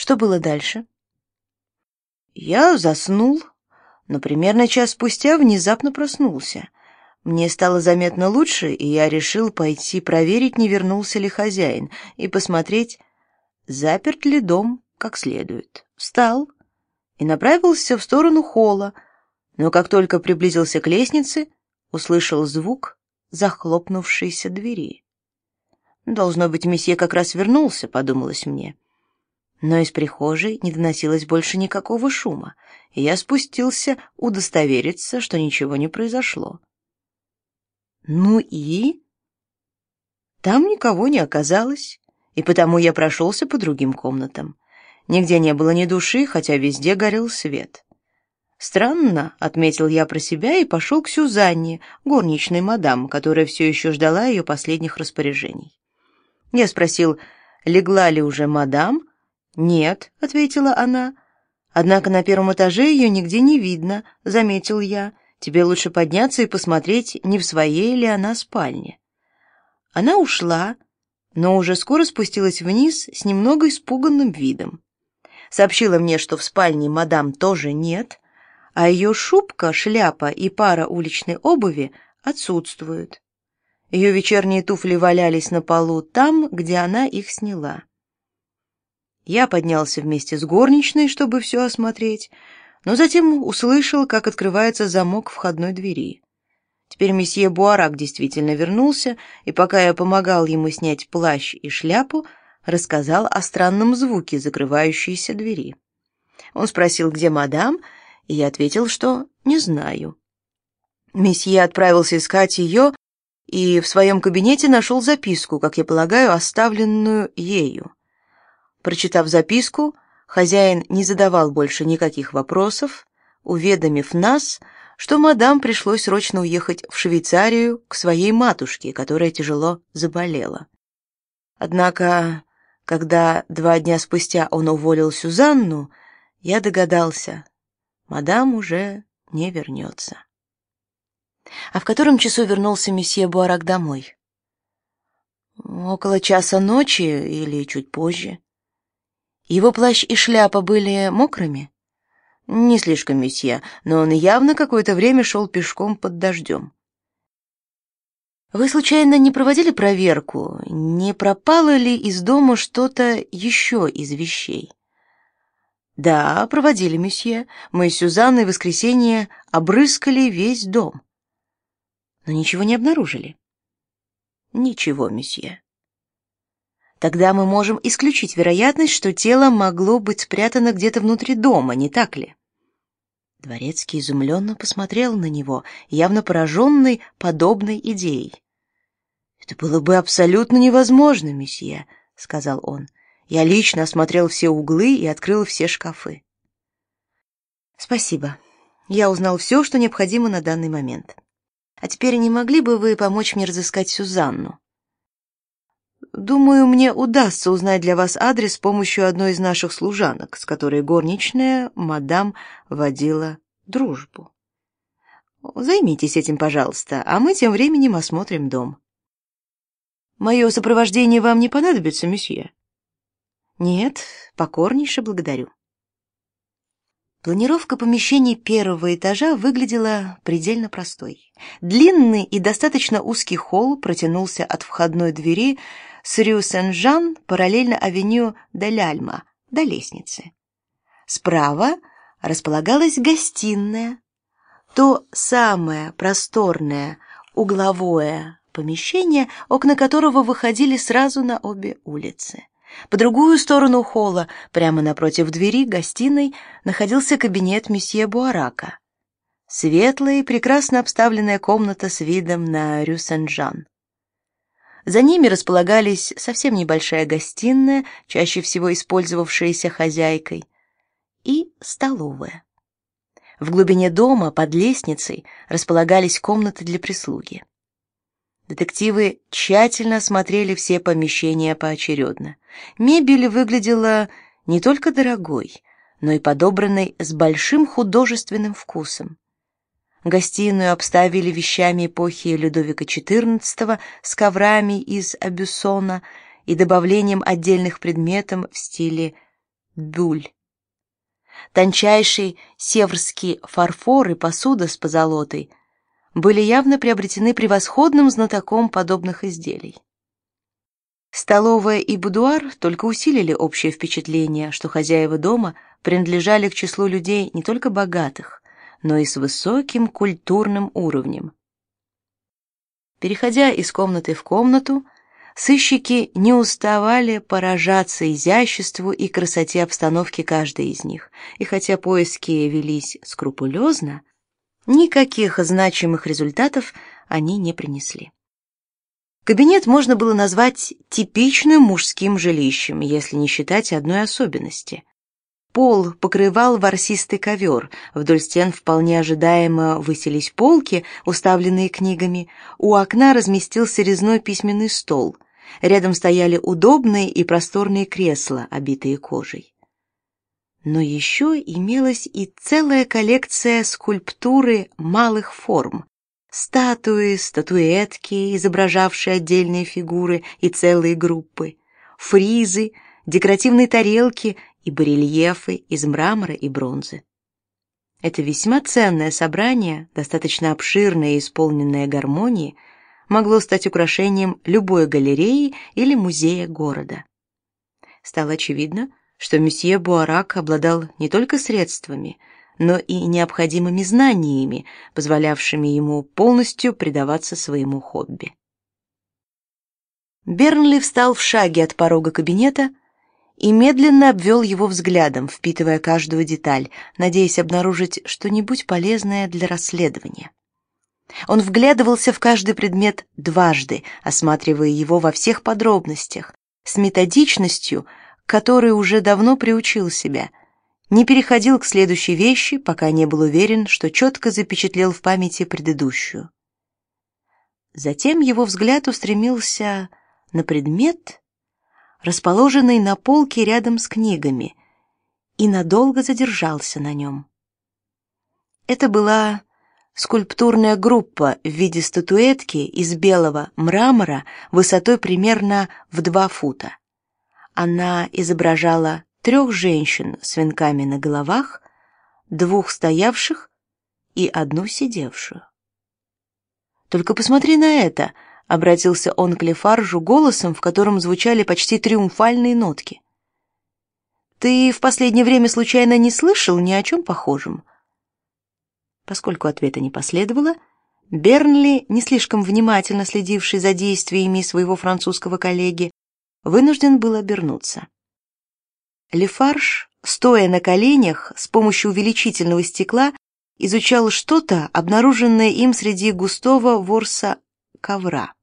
Что было дальше? Я заснул, но примерно час спустя внезапно проснулся. Мне стало заметно лучше, и я решил пойти проверить, не вернулся ли хозяин, и посмотреть, заперт ли дом как следует. Встал и направился в сторону холла, но как только приблизился к лестнице, услышал звук захлопнувшейся двери. «Должно быть, месье как раз вернулся», — подумалось мне. Но из прихожей не доносилось больше никакого шума, и я спустился удостовериться, что ничего не произошло. Ну и... Там никого не оказалось, и потому я прошелся по другим комнатам. Нигде не было ни души, хотя везде горел свет. Странно, отметил я про себя и пошел к Сюзанне, горничной мадам, которая все еще ждала ее последних распоряжений. Я спросил, легла ли уже мадам. «Нет», — ответила она. «Однако на первом этаже ее нигде не видно», — заметил я. Тебе лучше подняться и посмотреть, не в своей ли она спальне. Она ушла, но уже скоро спустилась вниз с немного испуганным видом. Сообщила мне, что в спальне мадам тоже нет, а ее шубка, шляпа и пара уличной обуви отсутствуют. Ее вечерние туфли валялись на полу там, где она их сняла. Я поднялся вместе с горничной, чтобы все осмотреть, но затем услышал, как открывается замок входной двери. Теперь месье Буарак действительно вернулся, и пока я помогал ему снять плащ и шляпу, рассказал о странном звуке закрывающейся двери. Он спросил, где мадам, и я ответил, что не знаю. Месье отправился искать ее и в своем кабинете нашел записку, как я полагаю, оставленную ею. Прочитав записку, Хозяин не задавал больше никаких вопросов, уведомив нас, что мадам пришлось срочно уехать в Швейцарию к своей матушке, которая тяжело заболела. Однако, когда два дня спустя он уволил Сюзанну, я догадался, мадам уже не вернется. А в котором часу вернулся месье Буарак домой? Около часа ночи или чуть позже. Его плащ и шляпа были мокрыми? Не слишком, месье, но он явно какое-то время шел пешком под дождем. Вы случайно не проводили проверку, не пропало ли из дома что-то еще из вещей? Да, проводили, месье. Мы с Сюзанной в воскресенье обрыскали весь дом. Но ничего не обнаружили. Ничего, месье. Тогда мы можем исключить вероятность, что тело могло быть спрятано где-то внутри дома, не так ли? Дворецкий изумленно посмотрел на него, явно пораженный подобной идеей. Это было бы абсолютно невозможно, месье, сказал он. Я лично осмотрел все углы и открыл все шкафы. Спасибо. Я узнал все, что необходимо на данный момент. А теперь не могли бы вы помочь мне разыскать Сюзанну? Думаю, мне удастся узнать для вас адрес с помощью одной из наших служанок, с которой горничная мадам водила дружбу. Займитесь этим, пожалуйста, а мы тем временем осмотрим дом. Мое сопровождение вам не понадобится, месье? Нет, покорнейше благодарю. Планировка помещений первого этажа выглядела предельно простой. Длинный и достаточно узкий холл протянулся от входной двери с Рю Сен-Жан параллельно авеню Дель-Альма до лестницы. Справа располагалась гостиная, то самое просторное угловое помещение, окна которого выходили сразу на обе улицы. По другую сторону холла, прямо напротив двери гостиной, находился кабинет месье Буарака. Светлая и прекрасно обставленная комната с видом на Рю Сен-Жан. За ними располагались совсем небольшая гостиная, чаще всего использовавшаяся хозяйкой, и столовая. В глубине дома под лестницей располагались комнаты для прислуги. Детективы тщательно осмотрели все помещения поочередно. Мебель выглядела не только дорогой, но и подобранной с большим художественным вкусом. Гостиную обставили вещами эпохи Людовика XIV с коврами из абюсона и добавлением отдельных предметов в стиле бюль. Тончайший северский фарфор и посуда с позолотой были явно приобретены превосходным знатоком подобных изделий. Столовая и будуар только усилили общее впечатление, что хозяева дома принадлежали к числу людей не только богатых, но и с высоким культурным уровнем. Переходя из комнаты в комнату, сыщики не уставали поражаться изяществу и красоте обстановки каждой из них, и хотя поиски велись скрупулезно, никаких значимых результатов они не принесли. Кабинет можно было назвать типичным мужским жилищем, если не считать одной особенности. Пол покрывал ворсистый ковер, вдоль стен вполне ожидаемо высились полки, уставленные книгами, у окна разместился резной письменный стол, рядом стояли удобные и просторные кресла, обитые кожей. Но еще имелась и целая коллекция скульптуры малых форм, статуи, статуэтки, изображавшие отдельные фигуры и целые группы, фризы, декоративные тарелки и барельефы из мрамора и бронзы. Это весьма ценное собрание, достаточно обширное и исполненное гармонии, могло стать украшением любой галереи или музея города. Стало очевидно, что месье Буарак обладал не только средствами, но и необходимыми знаниями, позволявшими ему полностью предаваться своему хобби. Бернли встал в шаге от порога кабинета и медленно обвел его взглядом, впитывая каждую деталь, надеясь обнаружить что-нибудь полезное для расследования. Он вглядывался в каждый предмет дважды, осматривая его во всех подробностях, с методичностью, которой уже давно приучил себя, не переходил к следующей вещи, пока не был уверен, что четко запечатлел в памяти предыдущую. Затем его взгляд устремился на предмет, расположенный на полке рядом с книгами, и надолго задержался на нем. Это была скульптурная группа в виде статуэтки из белого мрамора высотой примерно в два фута. Она изображала трех женщин с венками на головах, двух стоявших и одну сидевшую. Только посмотри на это, обратился он к Лефаржу голосом, в котором звучали почти триумфальные нотки. Ты в последнее время случайно не слышал ни о чем похожем? Поскольку ответа не последовало, Бернли, не слишком внимательно следивший за действиями своего французского коллеги, вынужден был обернуться. Лефарж, стоя на коленях, с помощью увеличительного стекла изучал что-то, обнаруженное им среди густого ворса ковра.